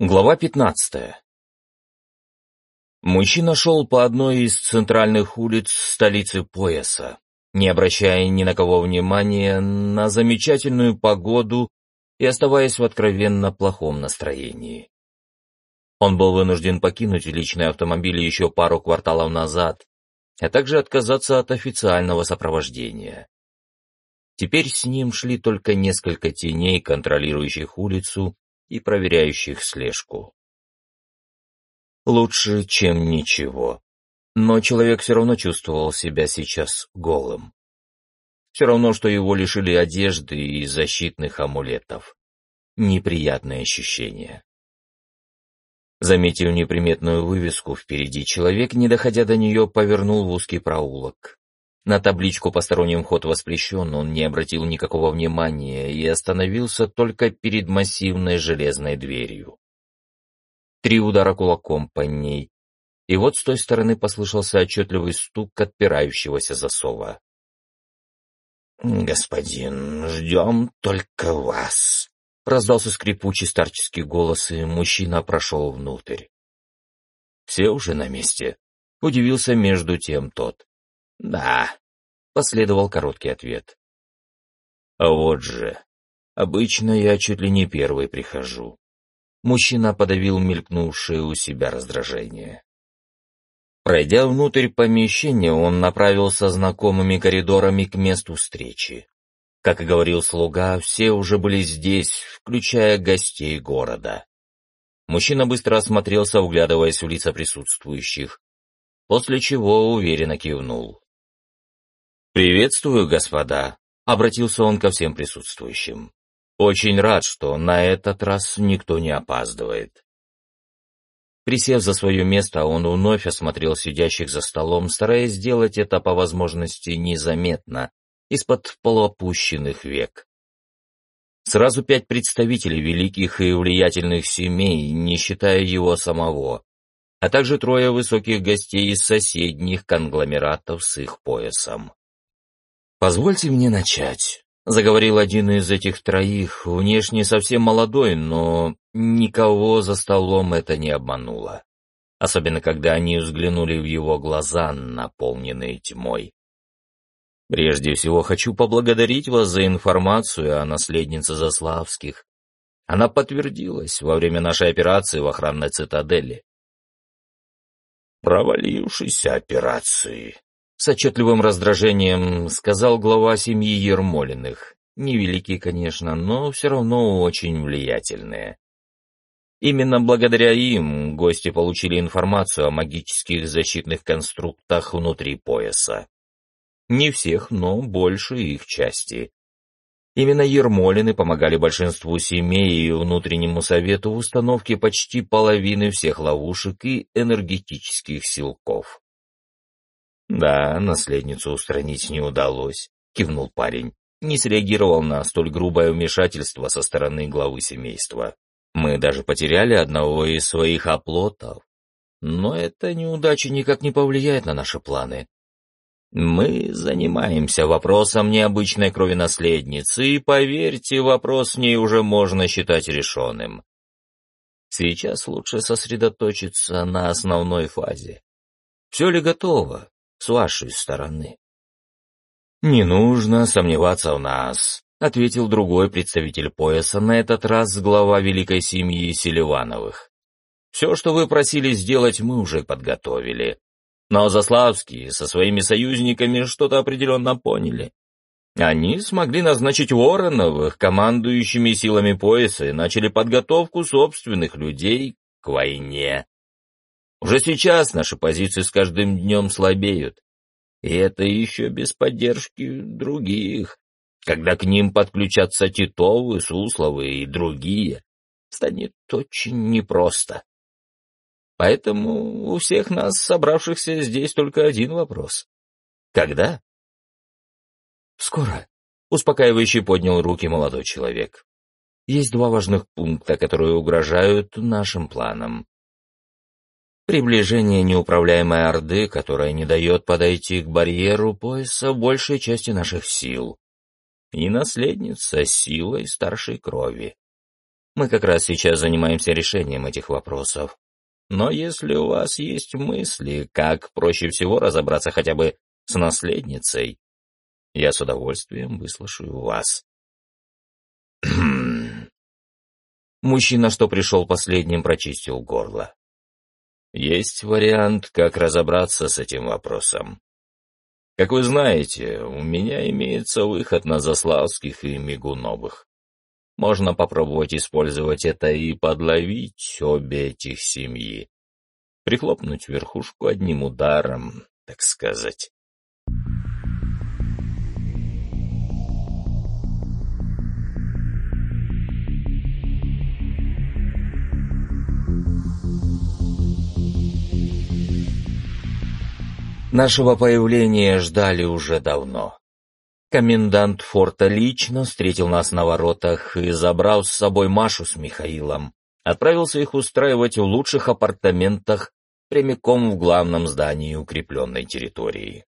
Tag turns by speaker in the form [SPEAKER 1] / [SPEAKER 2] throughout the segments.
[SPEAKER 1] Глава 15. Мужчина шел по одной из центральных улиц столицы пояса, не обращая ни на кого внимания на замечательную погоду и оставаясь в откровенно плохом настроении. Он был вынужден покинуть личный автомобиль еще пару кварталов назад, а также отказаться от официального сопровождения. Теперь с ним шли только несколько теней, контролирующих улицу, и проверяющих слежку. Лучше, чем ничего. Но человек все равно чувствовал себя сейчас голым. Все равно, что его лишили одежды и защитных амулетов. Неприятное ощущение. Заметив неприметную вывеску впереди, человек, не доходя до нее, повернул в узкий проулок. На табличку «Посторонним вход воспрещен» он не обратил никакого внимания и остановился только перед массивной железной дверью. Три удара кулаком по ней, и вот с той стороны послышался отчетливый стук отпирающегося засова. «Господин, ждем только вас», — раздался скрипучий старческий голос, и мужчина прошел внутрь. «Все уже на месте», — удивился между тем тот. «Да», — последовал короткий ответ. «А вот же, обычно я чуть ли не первый прихожу». Мужчина подавил мелькнувшее у себя раздражение. Пройдя внутрь помещения, он направился знакомыми коридорами к месту встречи. Как и говорил слуга, все уже были здесь, включая гостей города. Мужчина быстро осмотрелся, углядываясь в лица присутствующих, после чего уверенно кивнул. «Приветствую, господа», — обратился он ко всем присутствующим. «Очень рад, что на этот раз никто не опаздывает». Присев за свое место, он вновь осмотрел сидящих за столом, стараясь сделать это по возможности незаметно, из-под полуопущенных век. Сразу пять представителей великих и влиятельных семей, не считая его самого, а также трое высоких гостей из соседних конгломератов с их поясом. «Позвольте мне начать», — заговорил один из этих троих, внешне совсем молодой, но никого за столом это не обмануло. Особенно, когда они взглянули в его глаза, наполненные тьмой. «Прежде всего хочу поблагодарить вас за информацию о наследнице Заславских. Она подтвердилась во время нашей операции в охранной цитадели».
[SPEAKER 2] «Провалившейся операции»,
[SPEAKER 1] с отчетливым раздражением сказал глава семьи Ермолиных. Невеликие, конечно, но все равно очень влиятельные. Именно благодаря им гости получили информацию о магических защитных конструктах внутри пояса. Не всех, но большей их части. Именно Ермолины помогали большинству семей и внутреннему совету в установке почти половины всех ловушек и энергетических силков. «Да, наследницу устранить не удалось», — кивнул парень. Не среагировал на столь грубое вмешательство со стороны главы семейства. Мы даже потеряли одного из своих оплотов. Но эта неудача никак не повлияет на наши планы. Мы занимаемся вопросом необычной крови наследницы, и, поверьте, вопрос с ней уже можно считать решенным. Сейчас лучше сосредоточиться на основной фазе. Все ли готово? С вашей стороны. «Не нужно сомневаться в нас», — ответил другой представитель пояса, на этот раз глава великой семьи Селивановых. «Все, что вы просили сделать, мы уже подготовили. Но Заславские со своими союзниками что-то определенно поняли. Они смогли назначить Вороновых командующими силами пояса и начали подготовку собственных людей к войне. Уже сейчас наши позиции с каждым днем слабеют. И это еще без поддержки других. Когда к ним подключатся Титовы, Сусловы и другие, станет очень непросто. Поэтому у всех нас, собравшихся здесь, только один вопрос. Когда? Скоро. Успокаивающе поднял руки молодой человек. Есть два важных пункта, которые угрожают нашим планам. Приближение неуправляемой Орды, которая не дает подойти к барьеру пояса большей части наших сил. И наследница силой старшей крови. Мы как раз сейчас занимаемся решением этих вопросов. Но если у вас есть мысли, как проще всего разобраться хотя бы с наследницей, я с удовольствием выслушаю вас. Мужчина, что пришел последним, прочистил горло. Есть вариант, как разобраться с этим вопросом. Как вы знаете, у меня имеется выход на Заславских и Мигуновых. Можно попробовать использовать это и подловить обе этих семьи. Прихлопнуть верхушку одним ударом, так сказать. Нашего появления ждали уже давно. Комендант форта лично встретил нас на воротах и, забрав с собой Машу с Михаилом, отправился их устраивать в лучших апартаментах прямиком в главном здании укрепленной территории.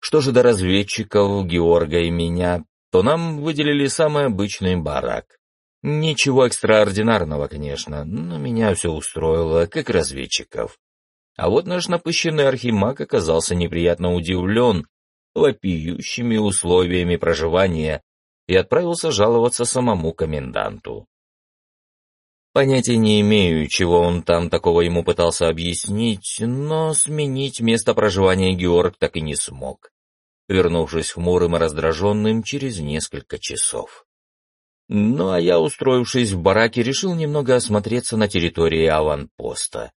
[SPEAKER 1] Что же до разведчиков, Георга и меня, то нам выделили самый обычный барак. Ничего экстраординарного, конечно, но меня все устроило, как разведчиков. А вот наш напыщенный архимаг оказался неприятно удивлен вопиющими условиями проживания и отправился жаловаться самому коменданту. Понятия не имею, чего он там такого ему пытался объяснить, но сменить место проживания Георг так и не смог, вернувшись хмурым и раздраженным через несколько часов. Ну а я, устроившись в бараке, решил немного осмотреться на территории аванпоста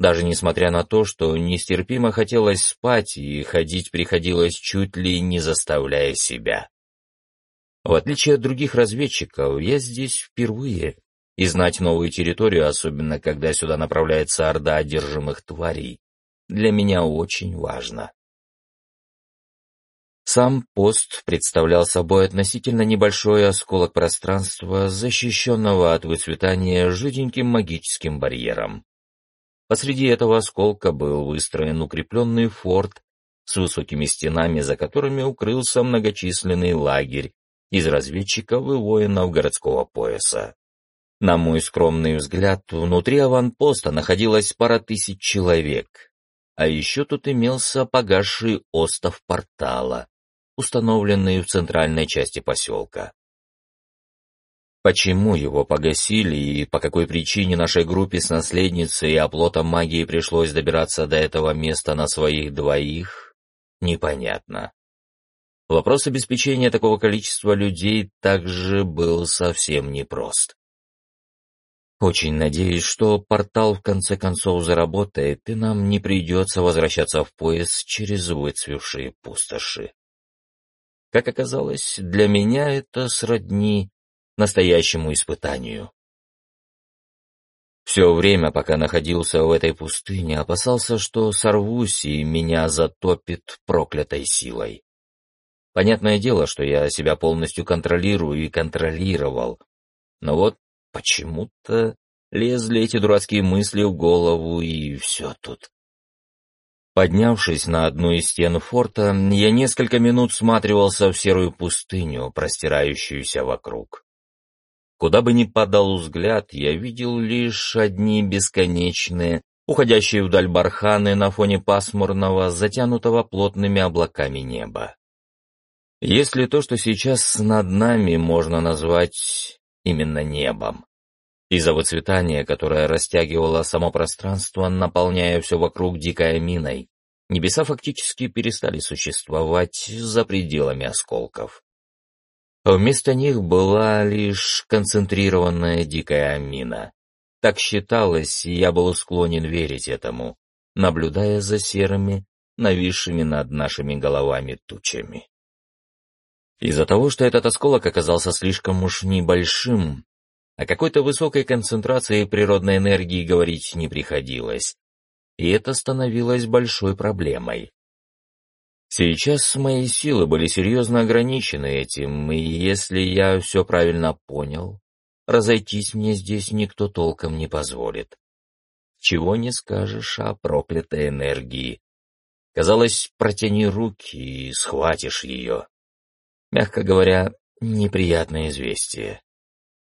[SPEAKER 1] даже несмотря на то, что нестерпимо хотелось спать и ходить приходилось чуть ли не заставляя себя. В отличие от других разведчиков, я здесь впервые, и знать новую территорию, особенно когда сюда направляется орда одержимых тварей, для меня очень важно. Сам пост представлял собой относительно небольшой осколок пространства, защищенного от выцветания жиденьким магическим барьером. Посреди этого осколка был выстроен укрепленный форт с высокими стенами, за которыми укрылся многочисленный лагерь из разведчиков и воинов городского пояса. На мой скромный взгляд, внутри аванпоста находилась пара тысяч человек, а еще тут имелся погасший остов портала, установленный в центральной части поселка. Почему его погасили и по какой причине нашей группе с наследницей и оплотом магии пришлось добираться до этого места на своих двоих, непонятно. Вопрос обеспечения такого количества людей также был совсем непрост. Очень надеюсь, что портал в конце концов заработает, и нам не придется возвращаться в пояс через выцвевшие пустоши. Как оказалось, для меня это сродни настоящему испытанию. Все время, пока находился в этой пустыне, опасался, что сорвусь и меня затопит проклятой силой. Понятное дело, что я себя полностью контролирую и контролировал, но вот почему-то лезли эти дурацкие мысли в голову, и все тут. Поднявшись на одну из стен форта, я несколько минут всматривался в серую пустыню, простирающуюся вокруг. Куда бы ни падал взгляд, я видел лишь одни бесконечные, уходящие вдаль барханы на фоне пасмурного, затянутого плотными облаками неба. Если то, что сейчас над нами, можно назвать именно небом. Из-за выцветания, которое растягивало само пространство, наполняя все вокруг дикой миной, небеса фактически перестали существовать за пределами осколков. Вместо них была лишь концентрированная дикая амина. Так считалось, и я был склонен верить этому, наблюдая за серыми, нависшими над нашими головами тучами. Из-за того, что этот осколок оказался слишком уж небольшим, о какой-то высокой концентрации природной энергии говорить не приходилось, и это становилось большой проблемой. Сейчас мои силы были серьезно ограничены этим, и если я все правильно понял, разойтись мне здесь никто толком не позволит. Чего не скажешь о проклятой энергии. Казалось, протяни руки и схватишь ее. Мягко говоря, неприятное известие.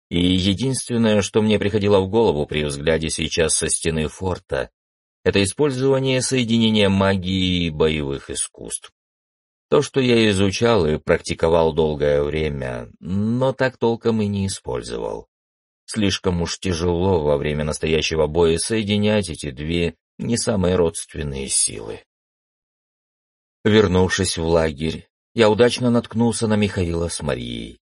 [SPEAKER 1] И единственное, что мне приходило в голову при взгляде сейчас со стены форта, это использование соединения магии и боевых искусств. То, что я изучал и практиковал долгое время, но так толком и не использовал. Слишком уж тяжело во время настоящего боя соединять эти две не самые родственные силы. Вернувшись в лагерь, я удачно наткнулся на Михаила с Марией.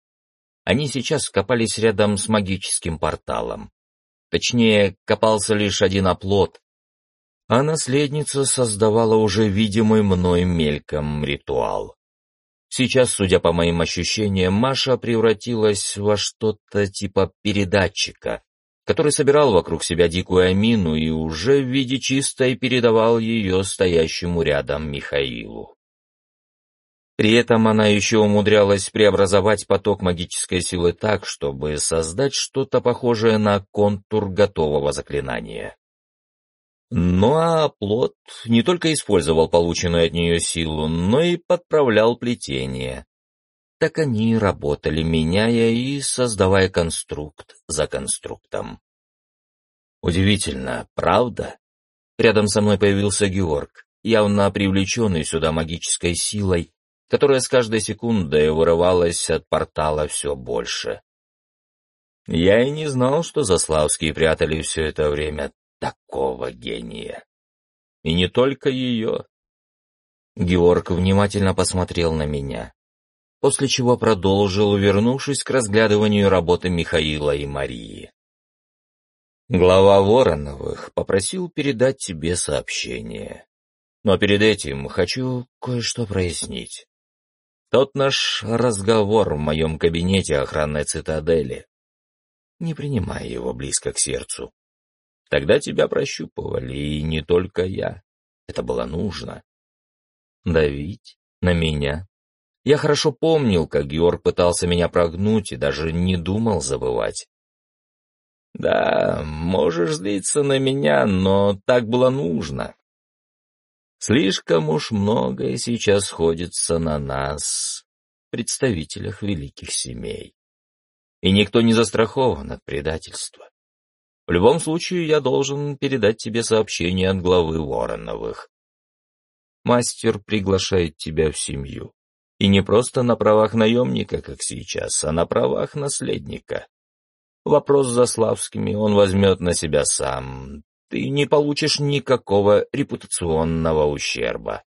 [SPEAKER 1] Они сейчас копались рядом с магическим порталом. Точнее, копался лишь один оплот, а наследница создавала уже видимый мной мельком ритуал. Сейчас, судя по моим ощущениям, Маша превратилась во что-то типа передатчика, который собирал вокруг себя дикую амину и уже в виде чистой передавал ее стоящему рядом Михаилу. При этом она еще умудрялась преобразовать поток магической силы так, чтобы создать что-то похожее на контур готового заклинания. Ну а плод не только использовал полученную от нее силу, но и подправлял плетение. Так они работали, меняя и создавая конструкт за конструктом. Удивительно, правда? Рядом со мной появился Георг, явно привлеченный сюда магической силой, которая с каждой секундой вырывалась от портала все больше. Я и не знал, что Заславские прятали все это время такого гения. И не только ее. Георг внимательно посмотрел на меня, после чего продолжил, вернувшись к разглядыванию работы Михаила и Марии. Глава Вороновых попросил передать тебе сообщение. Но перед этим хочу кое-что прояснить. Тот наш разговор в моем кабинете охранной цитадели. Не принимай его близко к сердцу. Тогда тебя прощупывали, и не только я. Это было нужно. Давить на меня. Я хорошо помнил, как Георг пытался меня прогнуть и даже не думал забывать. Да, можешь злиться на меня, но так было нужно. Слишком уж многое сейчас сходится на нас, представителях великих семей. И никто не застрахован от предательства. В любом случае, я должен передать тебе сообщение от главы Вороновых. Мастер приглашает тебя в семью. И не просто на правах наемника, как сейчас, а на правах наследника. Вопрос с Заславскими он возьмет на себя сам. Ты не получишь никакого репутационного ущерба.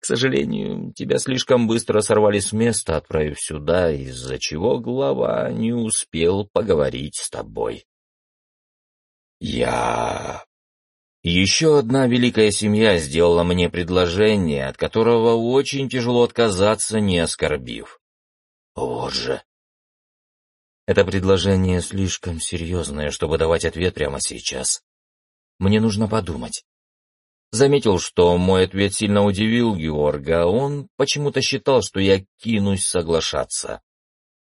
[SPEAKER 1] К сожалению, тебя слишком быстро сорвали с места, отправив сюда, из-за чего глава не успел поговорить с тобой. Я... Еще одна великая семья сделала мне предложение, от которого очень тяжело отказаться, не оскорбив. Вот же. Это предложение слишком серьезное, чтобы давать ответ прямо сейчас. Мне нужно подумать. Заметил, что мой ответ сильно удивил Георга, он почему-то считал, что я кинусь соглашаться.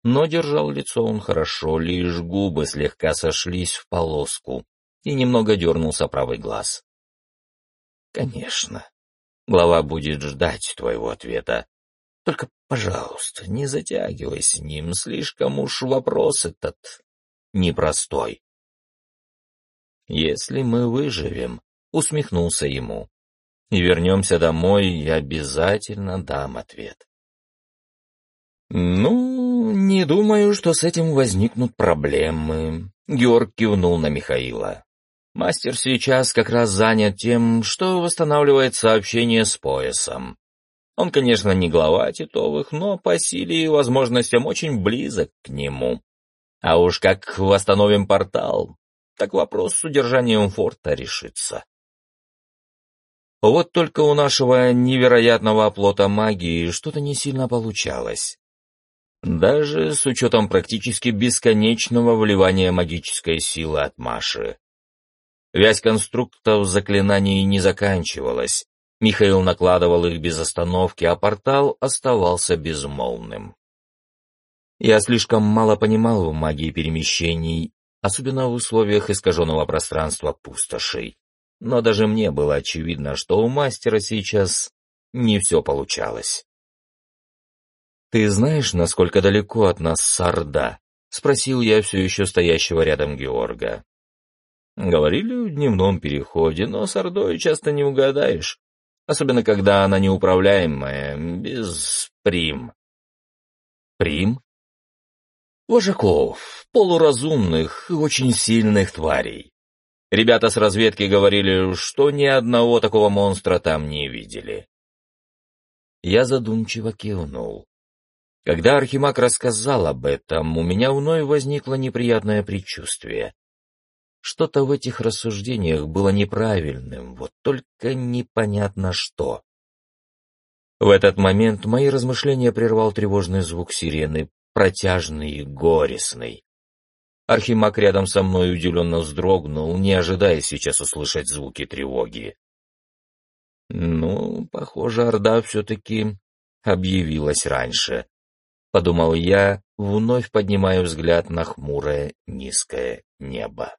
[SPEAKER 1] Но держал лицо он хорошо, лишь губы слегка сошлись в полоску и немного дернулся правый глаз. «Конечно, глава будет ждать твоего ответа. Только, пожалуйста, не затягивай с ним, слишком уж вопрос этот непростой». «Если мы выживем», — усмехнулся ему, — «и вернемся домой, я обязательно дам ответ». «Ну, не думаю, что с этим возникнут проблемы», — Георг кивнул на Михаила. Мастер сейчас как раз занят тем, что восстанавливает сообщение с поясом. Он, конечно, не глава Титовых, но по силе и возможностям очень близок к нему. А уж как восстановим портал, так вопрос с удержанием форта решится. Вот только у нашего невероятного оплота магии что-то не сильно получалось. Даже с учетом практически бесконечного вливания магической силы от Маши. Вязь конструктов заклинаний не заканчивалась. Михаил накладывал их без остановки, а портал оставался безмолвным. Я слишком мало понимал в магии перемещений, особенно в условиях искаженного пространства пустошей. Но даже мне было очевидно, что у мастера сейчас не все получалось. «Ты знаешь, насколько далеко от нас Сарда?» — спросил я все еще стоящего рядом Георга. Говорили в дневном переходе, но с Ордой часто не угадаешь. Особенно, когда она неуправляемая, без прим. Прим? Вожаков, полуразумных и очень сильных тварей. Ребята с разведки говорили, что ни одного такого монстра там не видели. Я задумчиво кивнул. Когда Архимаг рассказал об этом, у меня вновь возникло неприятное предчувствие. Что-то в этих рассуждениях было неправильным, вот только непонятно что. В этот момент мои размышления прервал тревожный звук сирены, протяжный и горестный. Архимаг рядом со мной удивленно вздрогнул, не ожидая сейчас услышать звуки тревоги. Ну, похоже, Орда все-таки объявилась раньше. Подумал я, вновь поднимая взгляд на хмурое низкое небо.